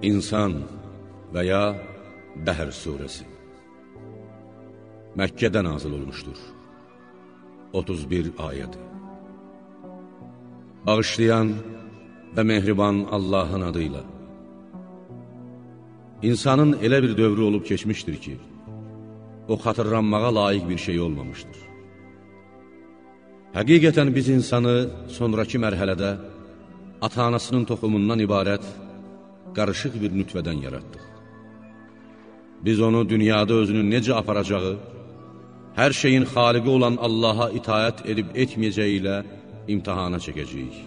İnsan və ya Dəhr surəsi Məkkədə nazil olmuşdur. 31 ayəd Bağışlayan və mehriban Allahın adıyla. İnsanın elə bir dövrü olub keçmişdir ki, o xatırlanmağa layiq bir şey olmamışdır. Həqiqətən biz insanı sonraki mərhələdə ata-anasının toxumundan ibarət qarışıq bir nütvədən yaratdıq. Biz onu dünyada özünü necə aparacağı, hər şeyin xaliqi olan Allaha itayət edib etməyəcəyi ilə imtihana çəkəcəyik.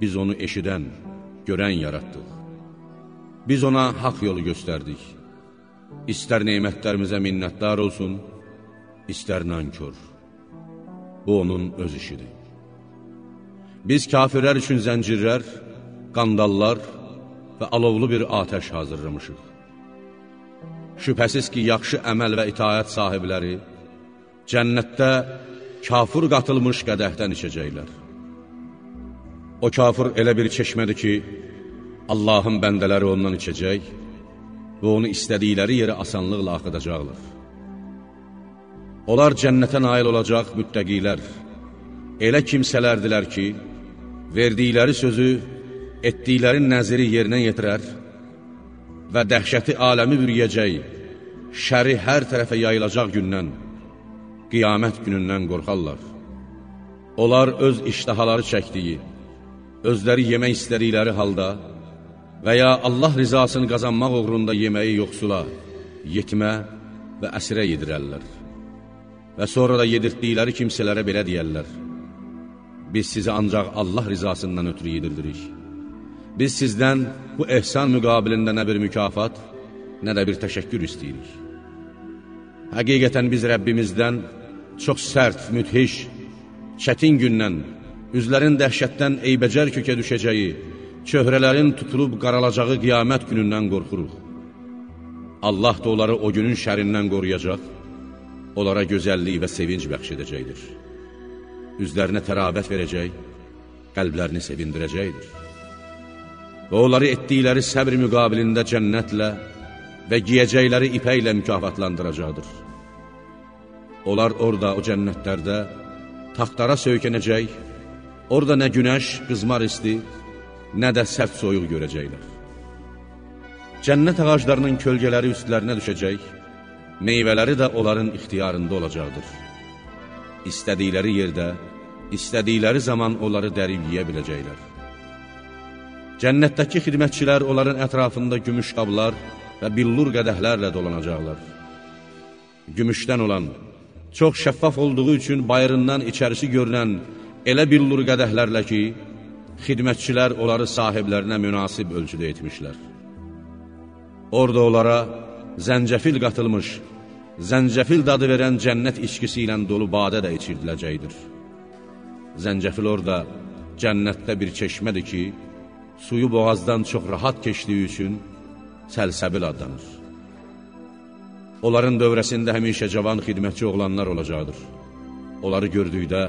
Biz onu eşidən, görən yaratdıq. Biz ona haqq yolu göstərdik. İstər neymətlərimizə minnətdar olsun, istər nankör. Bu onun öz işidir. Biz kafirlər üçün zəncirlər, qandallar və alovlu bir atəş hazırlamışıq. Şübhəsiz ki, yaxşı əməl və itaət sahibləri cənnətdə kafir qatılmış qədəhdən içəcəklər. O kafir elə bir çeşmədir ki, Allahın bəndələri ondan içəcək və onu istədikləri yerə asanlıqla axıdacaqlar. Onlar cənnətə nail olacaq müttəqilər, elə kimsələrdilər ki, verdikləri sözü etdikləri nəziri yerinə yetirər və dəhşəti aləmi bürüyəcək, şəri hər tərəfə yayılacaq gündən, qiyamət günündən qorxarlar. Onlar öz iştahaları çəkdiyi, özləri yemək istədikləri halda və ya Allah rizasını qazanmaq uğrunda yeməyi yoxsula, yetmə və əsirə yedirərlər. Və sonra da yedirtdikləri kimsələrə belə deyərlər, biz sizi ancaq Allah rizasından ötürü yedirdirik. Biz sizdən bu ehsan müqabilində nə bir mükafat, nə də bir təşəkkür istəyirik. Həqiqətən biz Rəbbimizdən çox sərt, müthiş, çətin gündən, üzlərin dəhşətdən eybəcər kökə düşəcəyi, çöhrələrin tutulub qaralacağı qiyamət günündən qorxuruq. Allah da onları o günün şərindən qoruyacaq, onlara gözəllik və sevinc bəxş edəcəkdir. Üzlərinə tərabət verəcək, qəlblərini sevindirəcəkdir və onları etdikləri səbr müqabilində cənnətlə və giyəcəkləri ipəklə mükafatlandıracaqdır. Onlar orada, o cənnətlərdə taxtara söykənəcək, orada nə günəş, qızmar isti, nə də sərt soyuq görəcəklər. Cənnət ağaclarının kölgələri üstlərinə düşəcək, meyvələri də onların ixtiyarında olacaqdır. İstədikləri yerdə, istədikləri zaman onları dərib yiyə biləcəklər. Cənnətdəki xidmətçilər onların ətrafında gümüş qablar və billur qədəhlərlə dolanacaqlar. Gümüşdən olan, çox şəffaf olduğu üçün bayırından içərisi görünən elə billur qədəhlərlə ki, xidmətçilər onları sahiblərinə münasib ölçüdə etmişlər. Orada onlara zəncəfil qatılmış, zəncəfil dadı verən cənnət içkisi ilə dolu badə də içirdiləcəkdir. Zəncəfil orada cənnətdə bir çeşmədir ki, suyu boğazdan çox rahat keçdiyi üçün səlsəbil adlanır. Onların dövrəsində həmişə cavan xidmətçi oğlanlar olacaqdır. Onları gördükdə,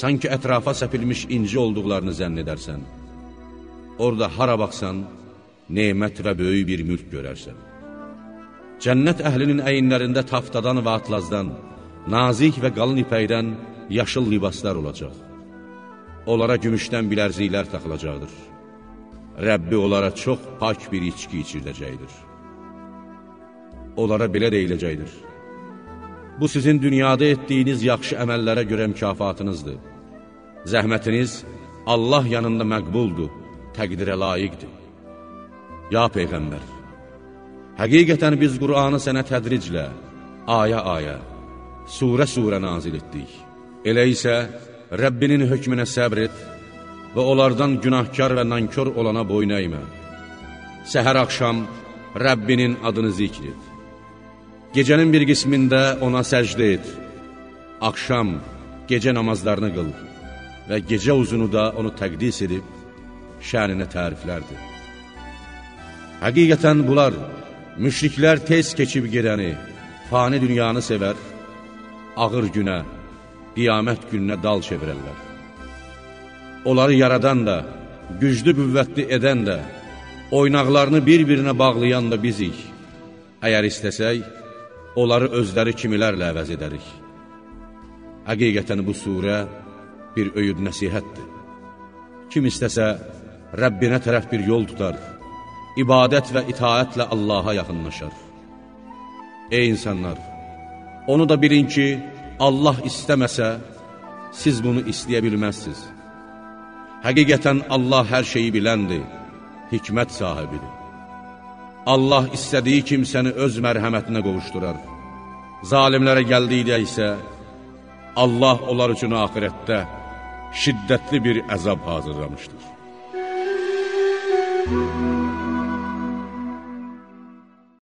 sanki ətrafa səpilmiş inci olduqlarını zənn edərsən. Orada hara baxsan, neymət və böyük bir mülk görərsən. Cənnət əhlinin əyinlərində taftadan və atlazdan, nazik və qalın ipəkdən yaşıl libaslar olacaq. Onlara gümüşdən bilərziklər taxılacaqdır. Rəbbi onlara çox pak bir içki içirdəcəkdir. Onlara belə deyiləcəkdir. Bu sizin dünyada etdiyiniz yaxşı əməllərə görə mükafatınızdır. Zəhmətiniz Allah yanında məqbuldur, təqdirə layiqdir. Ya Peyğəmbər, həqiqətən biz Qur'anı sənə tədriclə, aya-aya, surə-surə nazil etdik. Elə isə Rəbbinin hökmünə səbr et, və onlardan günahkar və nankör olana boyun əymə. Səhər axşam Rəbbinin adını zikr et. Gecənin bir qismində ona səcdə et. Axşam gecə namazlarını qıl və gecə uzunu da onu təqdis edib şəninə təriflərdir. Həqiqətən bunlar, müşriklər tez keçib gedəni, fani dünyanı sevər, ağır günə, qiyamət gününə dal çevirərlər. Onları yaradan da, güclü qüvvətli edən də, oynaqlarını bir-birinə bağlayan da bizik. Əgər istəsək, onları özləri kimilərlə əvəz edərik. Həqiqətən bu surə bir öyüd nəsihətdir. Kim istəsə, Rəbbinə tərəf bir yol tutar, ibadət və itaətlə Allaha yaxınlaşar. Ey insanlar! Onu da bilin ki, Allah istəməsə, siz bunu istəyə bilməzsiniz. Həqiqətən Allah hər şeyi biləndir, hikmət sahibidir. Allah istədiyi kimsəni öz mərhəmətinə qovuşdurar. Zalimlərə gəldikdə isə, Allah onlar üçün ahirətdə şiddətli bir əzab hazırlamışdır. Müzik